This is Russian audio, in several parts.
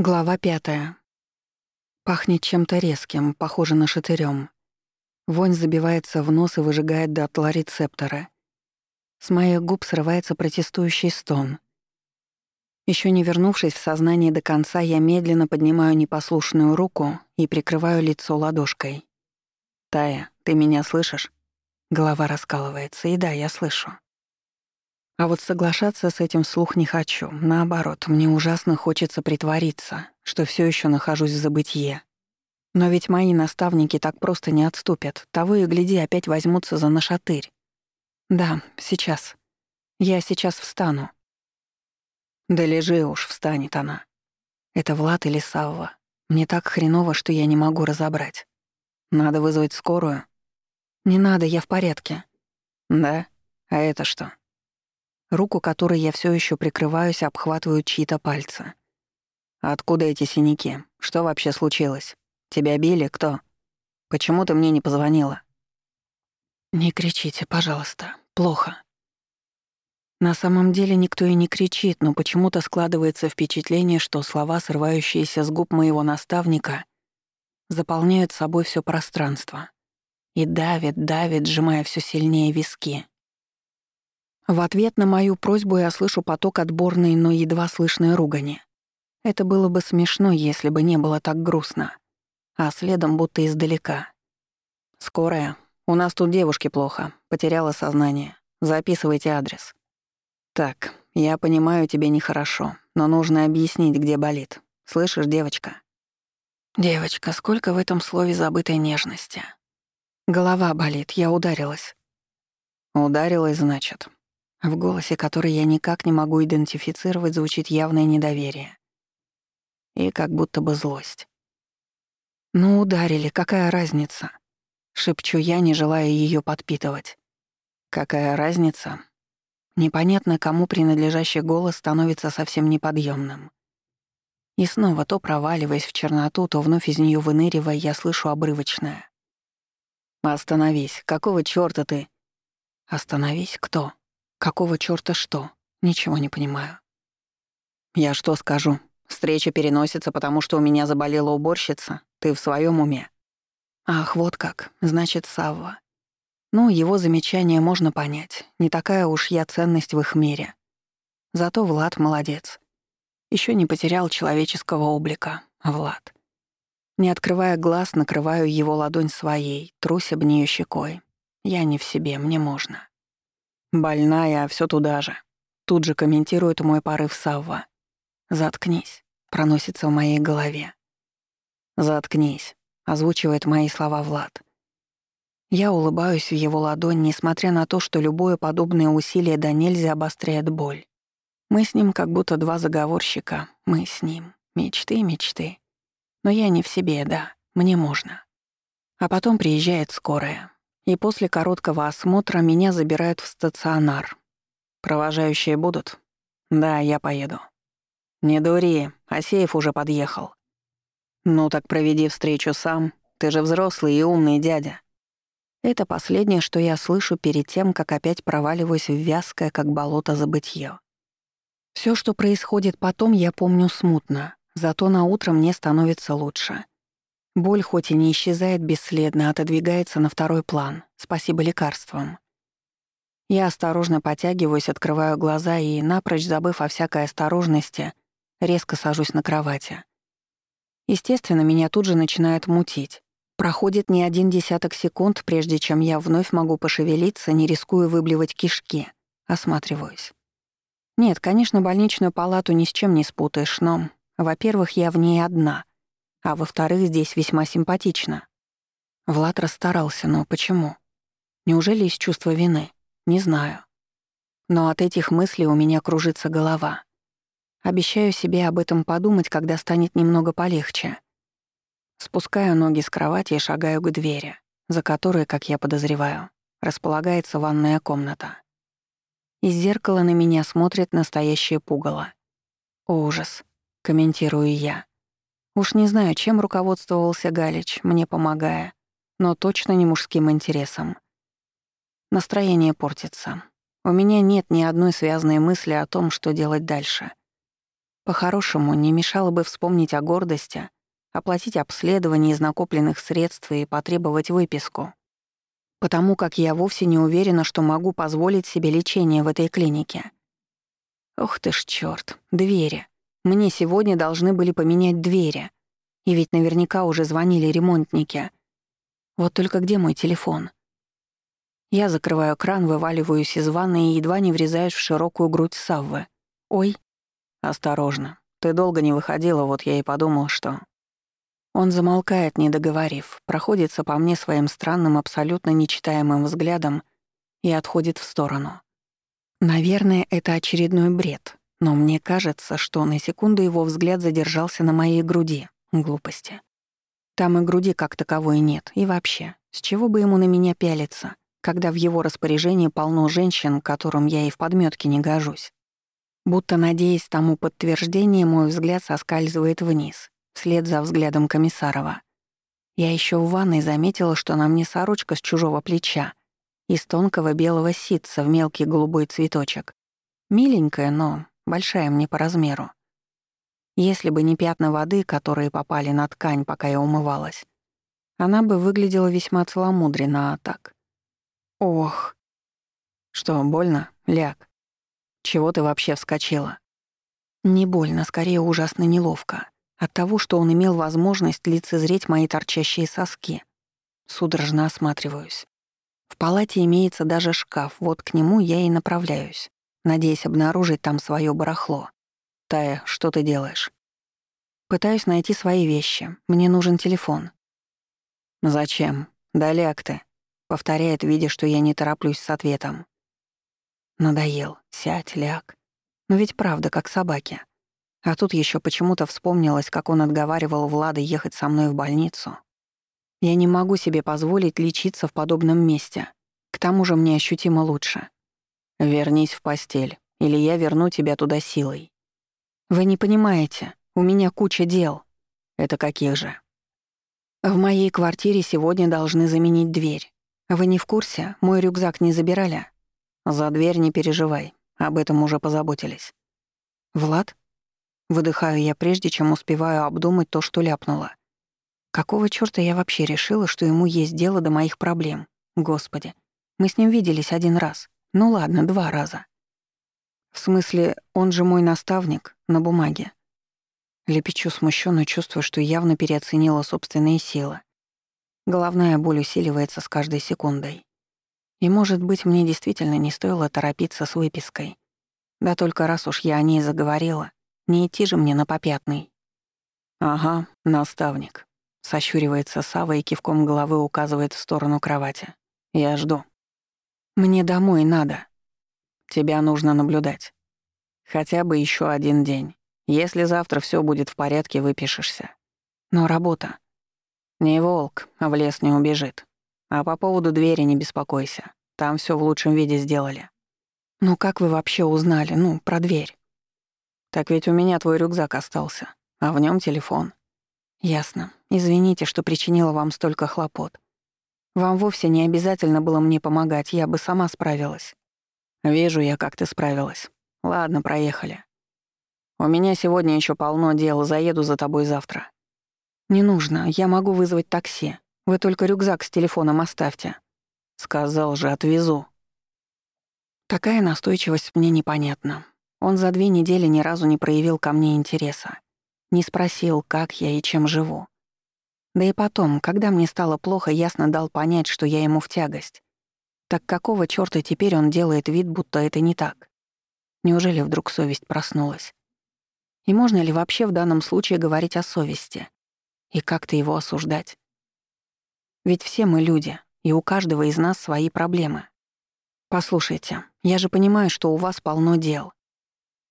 Глава пятая. Пахнет чем-то резким, похоже на шатырём. Вонь забивается в нос и выжигает дотла рецепторы. С моих губ срывается протестующий стон. Еще не вернувшись в сознание до конца, я медленно поднимаю непослушную руку и прикрываю лицо ладошкой. «Тая, ты меня слышишь?» Голова раскалывается, и да, я слышу. А вот соглашаться с этим вслух не хочу. Наоборот, мне ужасно хочется притвориться, что все еще нахожусь в забытье. Но ведь мои наставники так просто не отступят. Того и гляди, опять возьмутся за нашатырь. Да, сейчас. Я сейчас встану. Да лежи уж, встанет она. Это Влад или Савва. Мне так хреново, что я не могу разобрать. Надо вызвать скорую. Не надо, я в порядке. Да? А это что? Руку, которой я все еще прикрываюсь, обхватывают чьи-то пальцы. «Откуда эти синяки? Что вообще случилось? Тебя били? Кто? Почему ты мне не позвонила?» «Не кричите, пожалуйста. Плохо». На самом деле никто и не кричит, но почему-то складывается впечатление, что слова, срывающиеся с губ моего наставника, заполняют собой все пространство. И давит, давит, сжимая все сильнее виски. В ответ на мою просьбу я слышу поток отборной, но едва слышной ругани. Это было бы смешно, если бы не было так грустно. А следом будто издалека. «Скорая. У нас тут девушке плохо. Потеряла сознание. Записывайте адрес». «Так, я понимаю, тебе нехорошо, но нужно объяснить, где болит. Слышишь, девочка?» «Девочка, сколько в этом слове забытой нежности?» «Голова болит, я ударилась». «Ударилась, значит. В голосе, который я никак не могу идентифицировать, звучит явное недоверие. И как будто бы злость. «Ну, ударили, какая разница?» — шепчу я, не желая ее подпитывать. «Какая разница?» Непонятно, кому принадлежащий голос становится совсем неподъемным. И снова, то проваливаясь в черноту, то вновь из нее выныривая, я слышу обрывочное. «Остановись, какого чёрта ты?» «Остановись, кто?» Какого чёрта что? Ничего не понимаю. Я что скажу? Встреча переносится, потому что у меня заболела уборщица. Ты в своем уме? Ах, вот как. Значит, Савва. Ну, его замечание можно понять. Не такая уж я ценность в их мире. Зато Влад молодец. Еще не потерял человеческого облика. Влад. Не открывая глаз, накрываю его ладонь своей, трусь об нее щекой. Я не в себе, мне можно. Больная, а всё туда же. Тут же комментирует мой порыв Савва. «Заткнись», — проносится в моей голове. «Заткнись», — озвучивает мои слова Влад. Я улыбаюсь в его ладонь, несмотря на то, что любое подобное усилие до нельзя обостряет боль. Мы с ним как будто два заговорщика. Мы с ним. Мечты, мечты. Но я не в себе, да. Мне можно. А потом приезжает скорая и после короткого осмотра меня забирают в стационар. Провожающие будут? Да, я поеду. Не дури, Асеев уже подъехал. Ну так проведи встречу сам, ты же взрослый и умный дядя. Это последнее, что я слышу перед тем, как опять проваливаюсь в вязкое, как болото, забытье. Все, что происходит потом, я помню смутно, зато на утро мне становится лучше — Боль хоть и не исчезает бесследно, отодвигается на второй план, спасибо лекарствам. Я осторожно потягиваюсь, открываю глаза и, напрочь забыв о всякой осторожности, резко сажусь на кровати. Естественно, меня тут же начинает мутить. Проходит не один десяток секунд, прежде чем я вновь могу пошевелиться, не рискуя выблевать кишки. Осматриваюсь. Нет, конечно, больничную палату ни с чем не спутаешь, но, во-первых, я в ней одна. А во-вторых, здесь весьма симпатично. Влад расстарался, но почему? Неужели из чувства вины? Не знаю. Но от этих мыслей у меня кружится голова. Обещаю себе об этом подумать, когда станет немного полегче. Спускаю ноги с кровати и шагаю к двери, за которой, как я подозреваю, располагается ванная комната. Из зеркала на меня смотрит настоящее пугало. «Ужас», — комментирую я. Уж не знаю, чем руководствовался Галич, мне помогая, но точно не мужским интересом. Настроение портится. У меня нет ни одной связанной мысли о том, что делать дальше. По-хорошему, не мешало бы вспомнить о гордости, оплатить обследование из накопленных средств и потребовать выписку. Потому как я вовсе не уверена, что могу позволить себе лечение в этой клинике. Ох ты ж чёрт, двери. Мне сегодня должны были поменять двери. И ведь наверняка уже звонили ремонтники. Вот только где мой телефон? Я закрываю кран, вываливаюсь из ванны и едва не врезаюсь в широкую грудь Саввы. «Ой». «Осторожно. Ты долго не выходила, вот я и подумал, что...» Он замолкает, не договорив, проходится по мне своим странным, абсолютно нечитаемым взглядом и отходит в сторону. Наверное, это очередной бред, но мне кажется, что на секунду его взгляд задержался на моей груди. Глупости. Там и груди как таковой нет, и вообще, с чего бы ему на меня пялиться? когда в его распоряжении полно женщин, которым я и в подметке не гожусь. Будто, надеясь тому подтверждение, мой взгляд соскальзывает вниз, вслед за взглядом Комиссарова. Я еще в ванной заметила, что на мне сорочка с чужого плеча, из тонкого белого ситца в мелкий голубой цветочек. Миленькая, но большая мне по размеру. Если бы не пятна воды, которые попали на ткань, пока я умывалась, она бы выглядела весьма целомудренно, а так. Ох. Что, больно? Ляг. Чего ты вообще вскочила? Не больно, скорее ужасно неловко. От того, что он имел возможность лицезреть мои торчащие соски. Судорожно осматриваюсь. В палате имеется даже шкаф, вот к нему я и направляюсь, надеясь обнаружить там свое барахло. «Тая, что ты делаешь?» «Пытаюсь найти свои вещи. Мне нужен телефон». «Зачем? Да ляг ты. Повторяет, видя, что я не тороплюсь с ответом. Надоел. Сядь, ляг. Но ведь правда, как собаки. А тут еще почему-то вспомнилось, как он отговаривал Влада ехать со мной в больницу. Я не могу себе позволить лечиться в подобном месте. К тому же мне ощутимо лучше. Вернись в постель, или я верну тебя туда силой. Вы не понимаете, у меня куча дел. Это каких же? В моей квартире сегодня должны заменить дверь. «Вы не в курсе? Мой рюкзак не забирали?» «За дверь не переживай. Об этом уже позаботились». «Влад?» Выдыхаю я прежде, чем успеваю обдумать то, что ляпнула. Какого чёрта я вообще решила, что ему есть дело до моих проблем? Господи, мы с ним виделись один раз. Ну ладно, два раза. В смысле, он же мой наставник на бумаге. Лепечу смущенно, чувствуя, что явно переоценила собственные силы. Головная боль усиливается с каждой секундой. И, может быть, мне действительно не стоило торопиться с выпиской. Да только раз уж я о ней заговорила, не идти же мне на попятный. «Ага, наставник», — сощуривается Сава и кивком головы указывает в сторону кровати. «Я жду». «Мне домой надо». «Тебя нужно наблюдать. Хотя бы еще один день. Если завтра все будет в порядке, выпишешься. Но работа. «Не волк, а в лес не убежит. А по поводу двери не беспокойся. Там все в лучшем виде сделали». «Ну как вы вообще узнали, ну, про дверь?» «Так ведь у меня твой рюкзак остался, а в нем телефон». «Ясно. Извините, что причинила вам столько хлопот. Вам вовсе не обязательно было мне помогать, я бы сама справилась». «Вижу я, как ты справилась. Ладно, проехали. У меня сегодня еще полно дел, заеду за тобой завтра. «Не нужно, я могу вызвать такси. Вы только рюкзак с телефоном оставьте». «Сказал же, отвезу». Такая настойчивость мне непонятна. Он за две недели ни разу не проявил ко мне интереса. Не спросил, как я и чем живу. Да и потом, когда мне стало плохо, ясно дал понять, что я ему в тягость. Так какого чёрта теперь он делает вид, будто это не так? Неужели вдруг совесть проснулась? И можно ли вообще в данном случае говорить о совести? И как-то его осуждать? Ведь все мы люди, и у каждого из нас свои проблемы. Послушайте, я же понимаю, что у вас полно дел.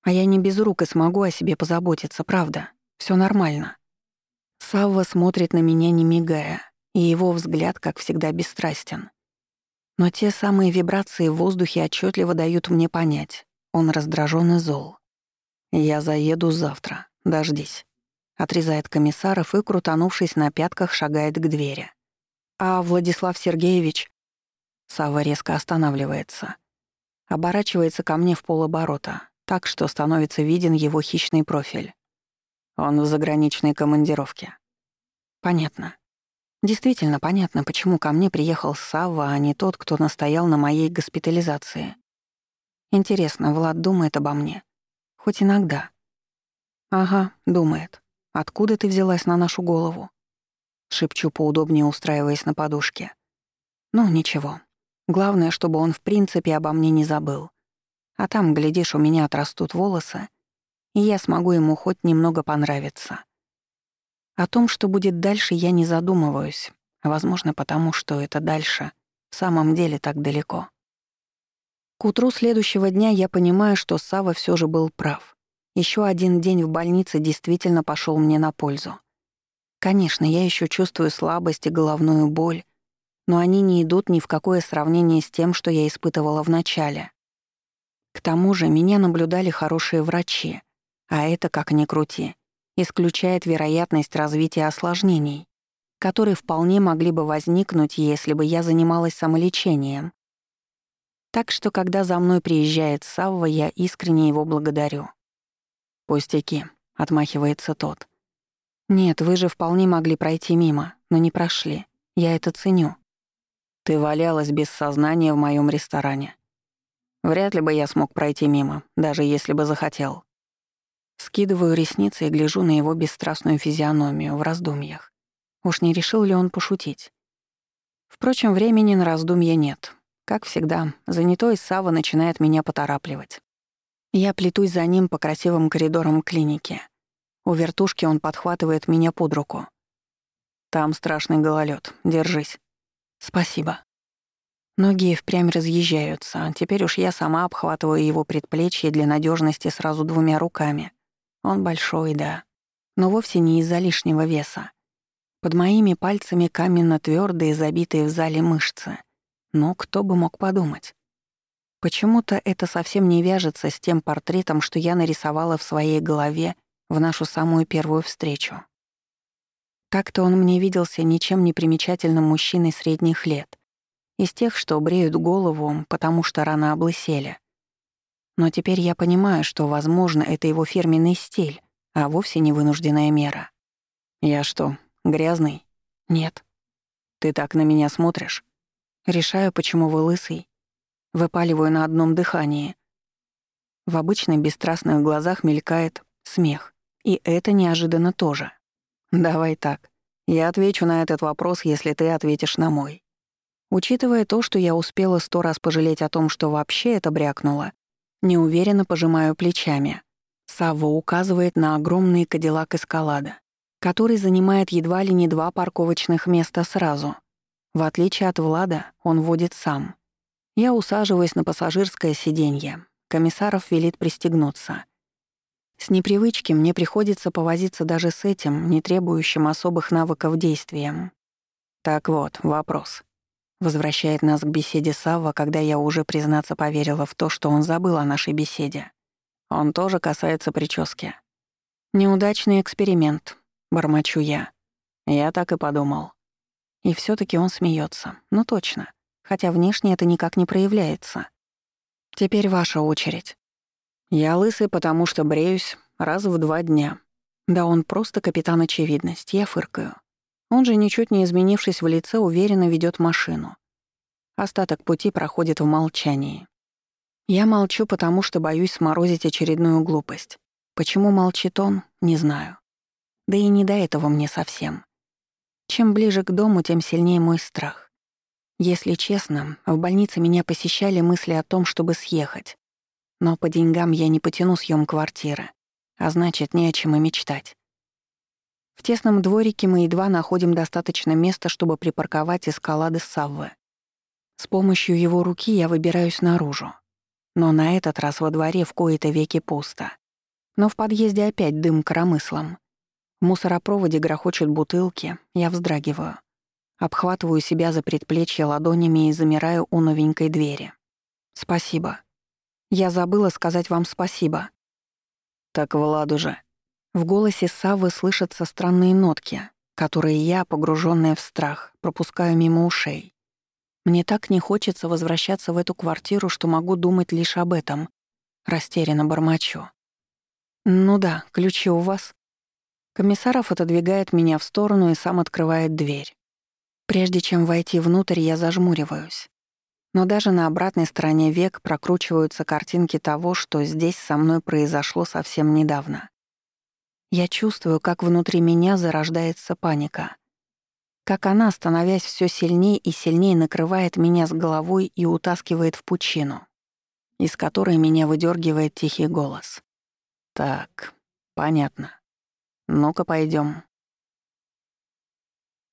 А я не без рук и смогу о себе позаботиться, правда? Все нормально. Савва смотрит на меня, не мигая, и его взгляд, как всегда, бесстрастен. Но те самые вибрации в воздухе отчетливо дают мне понять. Он раздражен и зол. Я заеду завтра. Дождись. Отрезает комиссаров и, крутанувшись на пятках, шагает к двери. «А Владислав Сергеевич...» Сава резко останавливается. Оборачивается ко мне в полоборота. так что становится виден его хищный профиль. Он в заграничной командировке. Понятно. Действительно понятно, почему ко мне приехал Савва, а не тот, кто настоял на моей госпитализации. Интересно, Влад думает обо мне? Хоть иногда. Ага, думает. Откуда ты взялась на нашу голову? Шепчу поудобнее, устраиваясь на подушке. Ну, ничего. Главное, чтобы он в принципе обо мне не забыл. А там, глядишь, у меня отрастут волосы, и я смогу ему хоть немного понравиться. О том, что будет дальше, я не задумываюсь. Возможно, потому что это дальше в самом деле так далеко. К утру следующего дня я понимаю, что Сава все же был прав. Еще один день в больнице действительно пошел мне на пользу. Конечно, я еще чувствую слабость и головную боль, но они не идут ни в какое сравнение с тем, что я испытывала в начале. К тому же меня наблюдали хорошие врачи, а это, как ни крути, исключает вероятность развития осложнений, которые вполне могли бы возникнуть, если бы я занималась самолечением. Так что, когда за мной приезжает Савва, я искренне его благодарю. «Пустяки», — отмахивается тот. «Нет, вы же вполне могли пройти мимо, но не прошли. Я это ценю». «Ты валялась без сознания в моем ресторане. Вряд ли бы я смог пройти мимо, даже если бы захотел». Скидываю ресницы и гляжу на его бесстрастную физиономию в раздумьях. Уж не решил ли он пошутить? Впрочем, времени на раздумья нет. Как всегда, занятой Сава начинает меня поторапливать. Я плетусь за ним по красивым коридорам клиники. У вертушки он подхватывает меня под руку. «Там страшный гололед. Держись». «Спасибо». Ноги впрямь разъезжаются. Теперь уж я сама обхватываю его предплечье для надежности сразу двумя руками. Он большой, да, но вовсе не из-за лишнего веса. Под моими пальцами каменно твердые, забитые в зале мышцы. Но кто бы мог подумать? Почему-то это совсем не вяжется с тем портретом, что я нарисовала в своей голове в нашу самую первую встречу. Так-то он мне виделся ничем не примечательным мужчиной средних лет, из тех, что бреют голову, потому что рано облысели. Но теперь я понимаю, что, возможно, это его фирменный стиль, а вовсе не вынужденная мера. Я что, грязный? Нет. Ты так на меня смотришь? Решаю, почему вы лысый. Выпаливаю на одном дыхании. В обычных бесстрастных глазах мелькает смех. И это неожиданно тоже. Давай так. Я отвечу на этот вопрос, если ты ответишь на мой. Учитывая то, что я успела сто раз пожалеть о том, что вообще это брякнула, Неуверенно пожимаю плечами. Савва указывает на огромный кадиллак эскалада, который занимает едва ли не два парковочных места сразу. В отличие от Влада, он водит сам. Я усаживаюсь на пассажирское сиденье. Комиссаров велит пристегнуться. С непривычки мне приходится повозиться даже с этим, не требующим особых навыков действием. Так вот, вопрос. Возвращает нас к беседе Савва, когда я уже, признаться, поверила в то, что он забыл о нашей беседе. Он тоже касается прически. «Неудачный эксперимент», — бормочу я. Я так и подумал. И все таки он смеется. Ну точно. Хотя внешне это никак не проявляется. Теперь ваша очередь. Я лысый, потому что бреюсь раз в два дня. Да он просто капитан очевидность, я фыркаю. Он же, ничуть не изменившись в лице, уверенно ведет машину. Остаток пути проходит в молчании. Я молчу, потому что боюсь сморозить очередную глупость. Почему молчит он, не знаю. Да и не до этого мне совсем. Чем ближе к дому, тем сильнее мой страх. Если честно, в больнице меня посещали мысли о том, чтобы съехать. Но по деньгам я не потяну съем квартиры, а значит, не о чем и мечтать. В тесном дворике мы едва находим достаточно места, чтобы припарковать эскалады Саввы. С помощью его руки я выбираюсь наружу. Но на этот раз во дворе в кои-то веки пусто. Но в подъезде опять дым коромыслом. В мусоропроводе грохочут бутылки, я вздрагиваю. Обхватываю себя за предплечье ладонями и замираю у новенькой двери. «Спасибо. Я забыла сказать вам спасибо». «Так Влад уже», в голосе Саввы слышатся странные нотки, которые я, погруженная в страх, пропускаю мимо ушей. Мне так не хочется возвращаться в эту квартиру, что могу думать лишь об этом. Растерянно бормочу. «Ну да, ключи у вас». Комиссаров отодвигает меня в сторону и сам открывает дверь. Прежде чем войти внутрь, я зажмуриваюсь. Но даже на обратной стороне век прокручиваются картинки того, что здесь со мной произошло совсем недавно. Я чувствую, как внутри меня зарождается паника. Как она, становясь все сильнее и сильнее, накрывает меня с головой и утаскивает в пучину, из которой меня выдергивает тихий голос. «Так, понятно. Ну-ка пойдем.